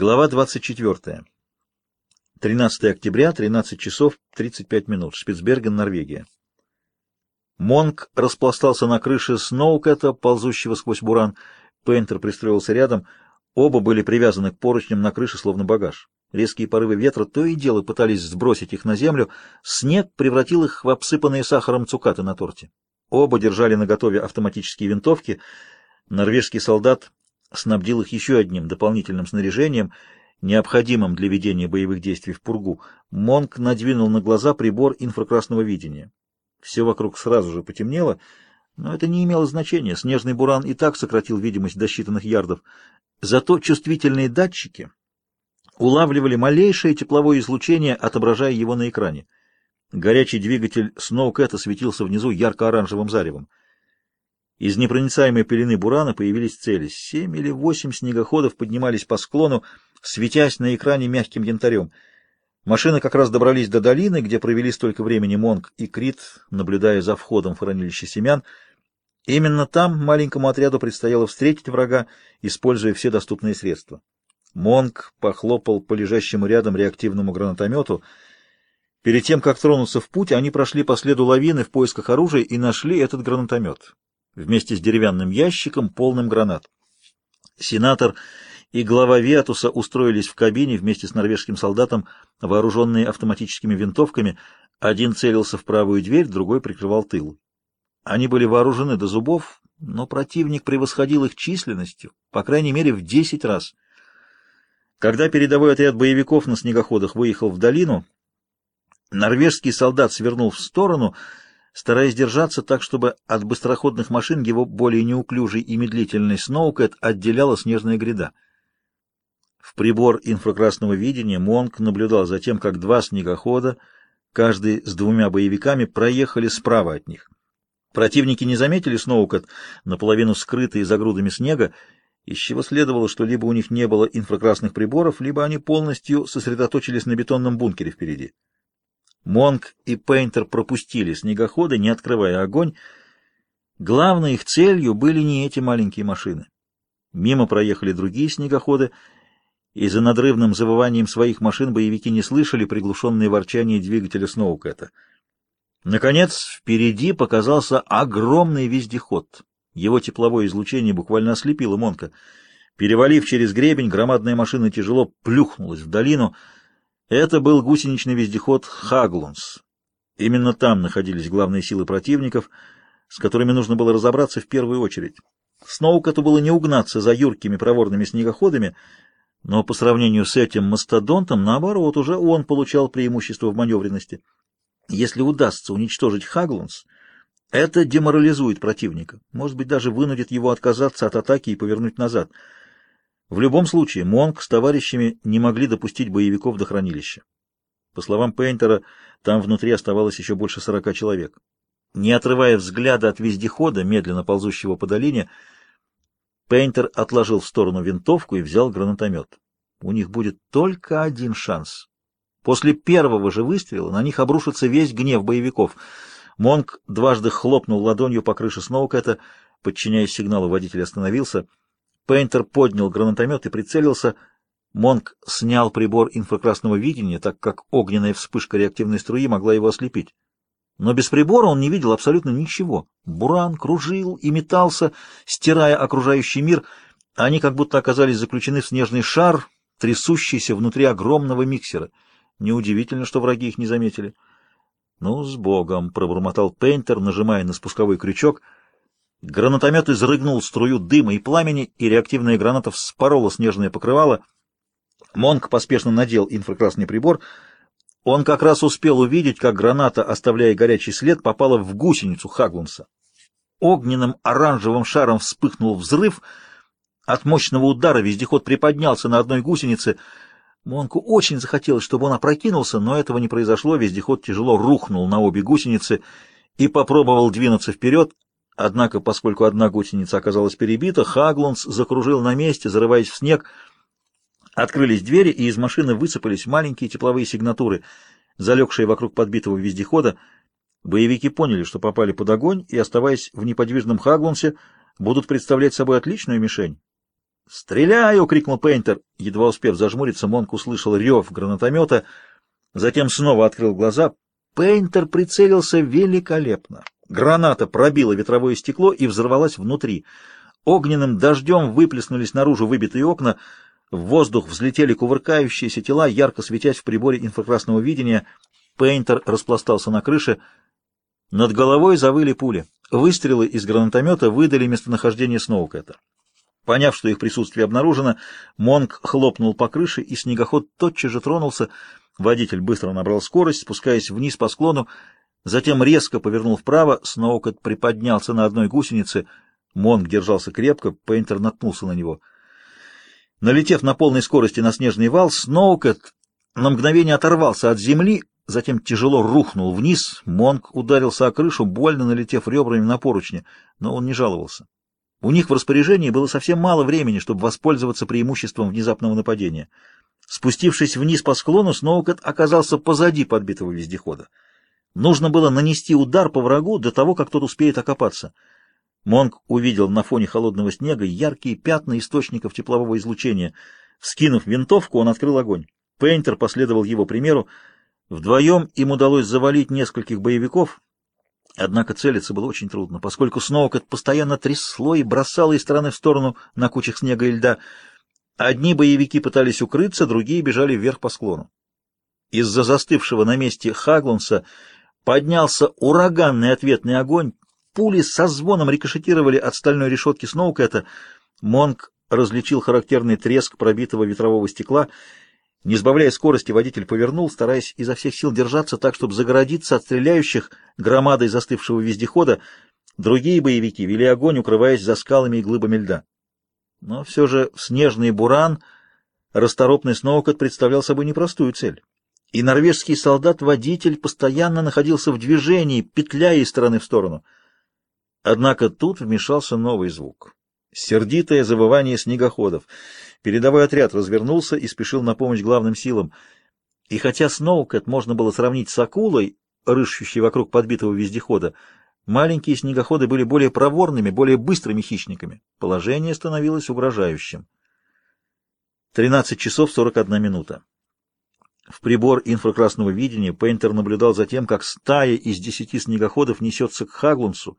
Глава 24. 13 октября, 13 часов 35 минут. Шпицберген, Норвегия. Монк распластался на крыше Сноукэта, ползущего сквозь буран. Пейнтер пристроился рядом. Оба были привязаны к поручням на крыше, словно багаж. Резкие порывы ветра то и дело пытались сбросить их на землю. Снег превратил их в обсыпанные сахаром цукаты на торте. Оба держали наготове автоматические винтовки. Норвежский солдат снабдил их еще одним дополнительным снаряжением, необходимым для ведения боевых действий в Пургу. Монк надвинул на глаза прибор инфракрасного видения. Все вокруг сразу же потемнело, но это не имело значения. Снежный буран и так сократил видимость до считанных ярдов. Зато чувствительные датчики улавливали малейшее тепловое излучение, отображая его на экране. Горячий двигатель Сноукэта светился внизу ярко-оранжевым заревом. Из непроницаемой пелены бурана появились цели. Семь или восемь снегоходов поднимались по склону, светясь на экране мягким янтарем. Машины как раз добрались до долины, где провели столько времени Монг и Крит, наблюдая за входом в хранилище семян. Именно там маленькому отряду предстояло встретить врага, используя все доступные средства. Монг похлопал по лежащему рядом реактивному гранатомету. Перед тем, как тронуться в путь, они прошли по следу лавины в поисках оружия и нашли этот гранатомет вместе с деревянным ящиком, полным гранат. Сенатор и глава Виатуса устроились в кабине вместе с норвежским солдатом, вооруженные автоматическими винтовками. Один целился в правую дверь, другой прикрывал тыл. Они были вооружены до зубов, но противник превосходил их численностью, по крайней мере, в десять раз. Когда передовой отряд боевиков на снегоходах выехал в долину, норвежский солдат свернул в сторону — стараясь держаться так, чтобы от быстроходных машин его более неуклюжий и медлительный Сноукэт отделяла снежная гряда. В прибор инфракрасного видения Монк наблюдал за тем, как два снегохода, каждый с двумя боевиками, проехали справа от них. Противники не заметили Сноукэт, наполовину скрытые за грудами снега, из чего следовало, что либо у них не было инфракрасных приборов, либо они полностью сосредоточились на бетонном бункере впереди. Монк и Пейнтер пропустили снегоходы, не открывая огонь. Главной их целью были не эти маленькие машины. Мимо проехали другие снегоходы, и за надрывным завыванием своих машин боевики не слышали приглушенные ворчания двигателя Сноукэта. Наконец, впереди показался огромный вездеход. Его тепловое излучение буквально ослепило Монка. Перевалив через гребень, громадная машина тяжело плюхнулась в долину — это был гусеничный вездеход «Хаглунс». Именно там находились главные силы противников, с которыми нужно было разобраться в первую очередь. Сноукоту было не угнаться за юркими проворными снегоходами, но по сравнению с этим мастодонтом, наоборот, уже он получал преимущество в маневренности. Если удастся уничтожить Хаглунс, это деморализует противника, может быть, даже вынудит его отказаться от атаки и повернуть назад — в любом случае, Монк с товарищами не могли допустить боевиков до хранилища. По словам Пейнтера, там внутри оставалось еще больше сорока человек. Не отрывая взгляда от вездехода, медленно ползущего по долине, Пейнтер отложил в сторону винтовку и взял гранатомет. У них будет только один шанс. После первого же выстрела на них обрушится весь гнев боевиков. Монк дважды хлопнул ладонью по крыше Сноукэта, подчиняясь сигналу, водитель остановился — Пейнтер поднял гранатомет и прицелился. Монк снял прибор инфракрасного видения, так как огненная вспышка реактивной струи могла его ослепить. Но без прибора он не видел абсолютно ничего. Буран кружил и метался, стирая окружающий мир. Они как будто оказались заключены в снежный шар, трясущийся внутри огромного миксера. Неудивительно, что враги их не заметили. «Ну, с Богом!» — пробормотал Пейнтер, нажимая на спусковой крючок — Гранатомет изрыгнул струю дыма и пламени, и реактивная граната вспорола снежное покрывало. Монк поспешно надел инфракрасный прибор. Он как раз успел увидеть, как граната, оставляя горячий след, попала в гусеницу Хаглунса. Огненным оранжевым шаром вспыхнул взрыв. От мощного удара вездеход приподнялся на одной гусенице. Монку очень захотелось, чтобы он опрокинулся, но этого не произошло. Вездеход тяжело рухнул на обе гусеницы и попробовал двинуться вперед. Однако, поскольку одна гусеница оказалась перебита, Хаглунс закружил на месте, зарываясь в снег. Открылись двери, и из машины высыпались маленькие тепловые сигнатуры, залегшие вокруг подбитого вездехода. Боевики поняли, что попали под огонь, и, оставаясь в неподвижном Хаглунсе, будут представлять собой отличную мишень. «Стреляю!» — крикнул Пейнтер. Едва успев зажмуриться, Монк услышал рев гранатомета, затем снова открыл глаза. Пейнтер прицелился великолепно. Граната пробила ветровое стекло и взорвалась внутри. Огненным дождем выплеснулись наружу выбитые окна, в воздух взлетели кувыркающиеся тела, ярко светясь в приборе инфракрасного видения. Пейнтер распластался на крыше. Над головой завыли пули. Выстрелы из гранатомета выдали местонахождение Сноукэта. Поняв, что их присутствие обнаружено, Монк хлопнул по крыше, и снегоход тотчас же тронулся. Водитель быстро набрал скорость, спускаясь вниз по склону, затем резко повернул вправо, Сноукэт приподнялся на одной гусенице, Монк держался крепко, Пейнтер наткнулся на него. Налетев на полной скорости на снежный вал, Сноукэт на мгновение оторвался от земли, затем тяжело рухнул вниз, Монк ударился о крышу, больно налетев ребрами на поручни, но он не жаловался. У них в распоряжении было совсем мало времени, чтобы воспользоваться преимуществом внезапного нападения. Спустившись вниз по склону, Сноукет оказался позади подбитого вездехода. Нужно было нанести удар по врагу до того, как тот успеет окопаться. Монк увидел на фоне холодного снега яркие пятна источников теплового излучения. Скинув винтовку, он открыл огонь. Пейнтер последовал его примеру. Вдвоем им удалось завалить нескольких боевиков, Однако целиться было очень трудно, поскольку Сноукет постоянно трясло и бросало из стороны в сторону на кучах снега и льда. Одни боевики пытались укрыться, другие бежали вверх по склону. Из-за застывшего на месте Хаглунса поднялся ураганный ответный огонь. Пули со звоном рикошетировали от стальной решетки Сноукета. Монк различил характерный треск пробитого ветрового стекла — не сбавляя скорости, водитель повернул, стараясь изо всех сил держаться так, чтобы загородиться от стреляющих громадой застывшего вездехода. Другие боевики вели огонь, укрываясь за скалами и глыбами льда. Но все же снежный буран расторопный Сноукот представлял собой непростую цель. И норвежский солдат-водитель постоянно находился в движении, петляя из стороны в сторону. Однако тут вмешался новый звук. Сердитое завывание снегоходов — Передовой отряд развернулся и спешил на помощь главным силам. И хотя Сноукэт можно было сравнить с акулой, рыщущей вокруг подбитого вездехода, маленькие снегоходы были более проворными, более быстрыми хищниками. Положение становилось угрожающим. 13 часов 41 минута. В прибор инфракрасного видения Пейнтер наблюдал за тем, как стая из десяти снегоходов несется к Хаглунсу,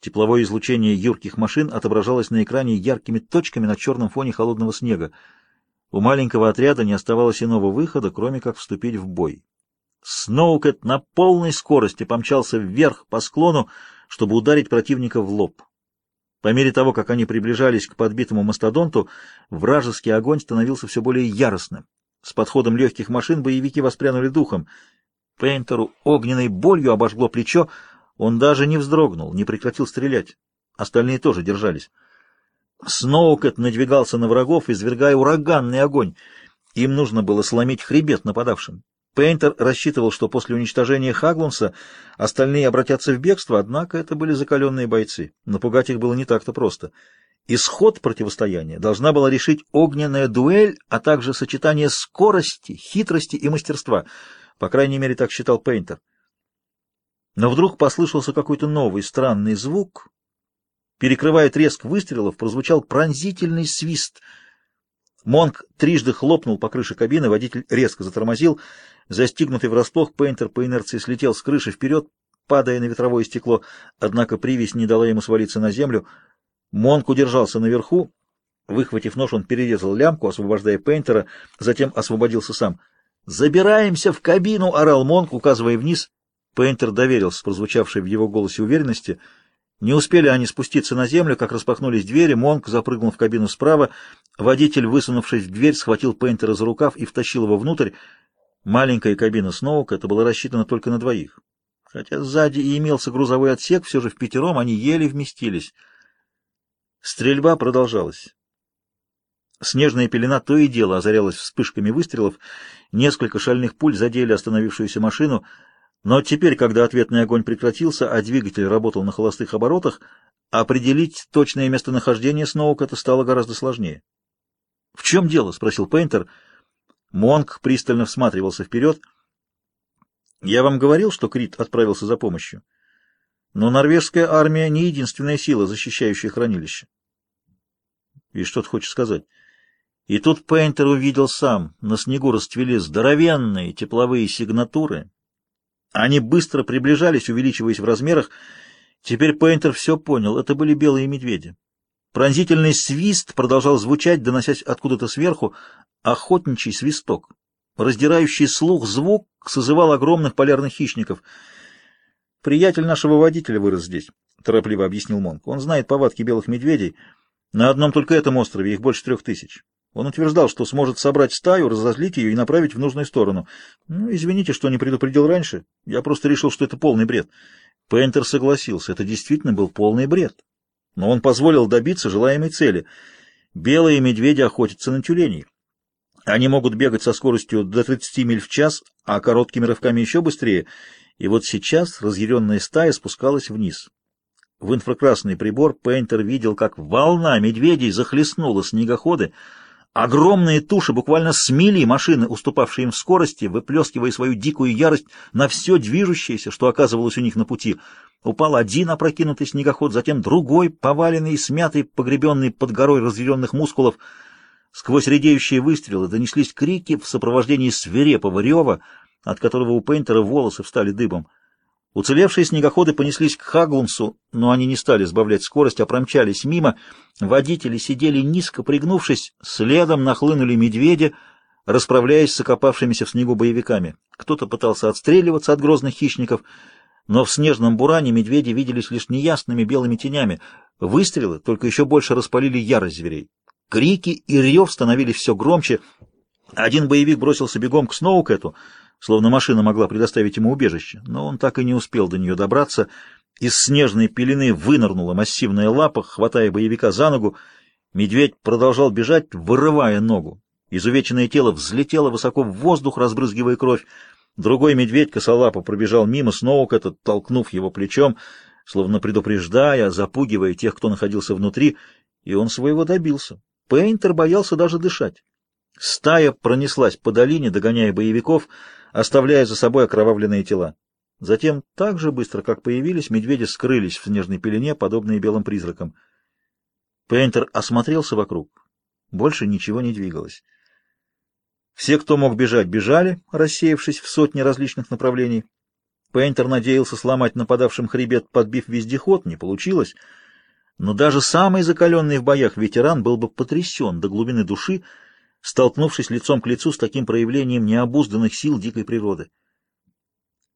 Тепловое излучение юрких машин отображалось на экране яркими точками на черном фоне холодного снега. У маленького отряда не оставалось иного выхода, кроме как вступить в бой. Сноукет на полной скорости помчался вверх по склону, чтобы ударить противника в лоб. По мере того, как они приближались к подбитому мастодонту, вражеский огонь становился все более яростным. С подходом легких машин боевики воспрянули духом. Пейнтеру огненной болью обожгло плечо, он даже не вздрогнул, не прекратил стрелять. Остальные тоже держались. Сноукет надвигался на врагов, извергая ураганный огонь. Им нужно было сломить хребет нападавшим. Пейнтер рассчитывал, что после уничтожения Хаглунса остальные обратятся в бегство, однако это были закаленные бойцы. Напугать их было не так-то просто. Исход противостояния должна была решить огненная дуэль, а также сочетание скорости, хитрости и мастерства. По крайней мере, так считал Пейнтер. Но вдруг послышался какой-то новый странный звук. Перекрывая треск выстрелов, прозвучал пронзительный свист. Монк трижды хлопнул по крыше кабины, водитель резко затормозил. Застигнутый врасплох, Пейнтер по инерции слетел с крыши вперед, падая на ветровое стекло, однако привязь не дала ему свалиться на землю. Монк удержался наверху. Выхватив нож, он перерезал лямку, освобождая Пейнтера, затем освободился сам. «Забираемся в кабину!» — орал Монк, указывая вниз. Пейнтер доверился прозвучавшей в его голосе уверенности. Не успели они спуститься на землю, как распахнулись двери, Монк запрыгнул в кабину справа, водитель, высунувшись в дверь, схватил Пейнтера за рукав и втащил его внутрь. Маленькая кабина Сноука, это была рассчитана только на двоих. Хотя сзади и имелся грузовой отсек, все же в пятером они еле вместились. Стрельба продолжалась. Снежная пелена то и дело озарялась вспышками выстрелов, несколько шальных пуль задели остановившуюся машину — но теперь, когда ответный огонь прекратился, а двигатель работал на холостых оборотах, определить точное местонахождение Сноука-то стало гораздо сложнее. — В чем дело? — спросил Пейнтер. Монк пристально всматривался вперед. — Я вам говорил, что Крит отправился за помощью. Но норвежская армия не единственная сила, защищающая хранилище. И что ты хочешь сказать? И тут Пейнтер увидел сам. На снегу расцвели здоровенные тепловые сигнатуры. Они быстро приближались, увеличиваясь в размерах. Теперь Пейнтер все понял. Это были белые медведи. Пронзительный свист продолжал звучать, доносясь откуда-то сверху. Охотничий свисток. Раздирающий слух звук созывал огромных полярных хищников. «Приятель нашего водителя вырос здесь», — торопливо объяснил Монк. «Он знает повадки белых медведей. На одном только этом острове их больше трех тысяч. Он утверждал, что сможет собрать стаю, разозлить ее и направить в нужную сторону. Ну, извините, что не предупредил раньше. Я просто решил, что это полный бред. Пейнтер согласился. Это действительно был полный бред. Но он позволил добиться желаемой цели. Белые медведи охотятся на тюленей. Они могут бегать со скоростью до 30 миль в час, а короткими рывками еще быстрее. И вот сейчас разъяренная стая спускалась вниз. В инфракрасный прибор Пейнтер видел, как волна медведей захлестнула снегоходы. Огромные туши буквально смели машины, уступавшие им в скорости, выплескивая свою дикую ярость на все движущееся, что оказывалось у них на пути. Упал один опрокинутый снегоход, затем другой, поваленный, смятый, погребенный под горой разъяренных мускулов. Сквозь редеющие выстрелы донеслись крики в сопровождении свирепого рева, от которого у Пейнтера волосы встали дыбом. Уцелевшие снегоходы понеслись к Хаглунсу, но они не стали сбавлять скорость, а промчались мимо. Водители сидели низко пригнувшись, следом нахлынули медведи, расправляясь с окопавшимися в снегу боевиками. Кто-то пытался отстреливаться от грозных хищников, но в снежном буране медведи виделись лишь неясными белыми тенями. Выстрелы только еще больше распалили ярость зверей. Крики и рев становились все громче. Один боевик бросился бегом к Сноукету, словно машина могла предоставить ему убежище, но он так и не успел до нее добраться. Из снежной пелены вынырнула массивная лапа, хватая боевика за ногу. Медведь продолжал бежать, вырывая ногу. Изувеченное тело взлетело высоко в воздух, разбрызгивая кровь. Другой медведь косолапо пробежал мимо Сноукета, толкнув его плечом, словно предупреждая, запугивая тех, кто находился внутри, и он своего добился. Пейнтер боялся даже дышать. Стая пронеслась по долине, догоняя боевиков, оставляя за собой окровавленные тела. Затем, так же быстро, как появились, медведи скрылись в снежной пелене, подобные белым призракам. Пейнтер осмотрелся вокруг. Больше ничего не двигалось. Все, кто мог бежать, бежали, рассеявшись в сотни различных направлений. Пейнтер надеялся сломать нападавшим хребет, подбив вездеход, не получилось. Но даже самый закаленный в боях ветеран был бы потрясен до глубины души, столкнувшись лицом к лицу с таким проявлением необузданных сил дикой природы.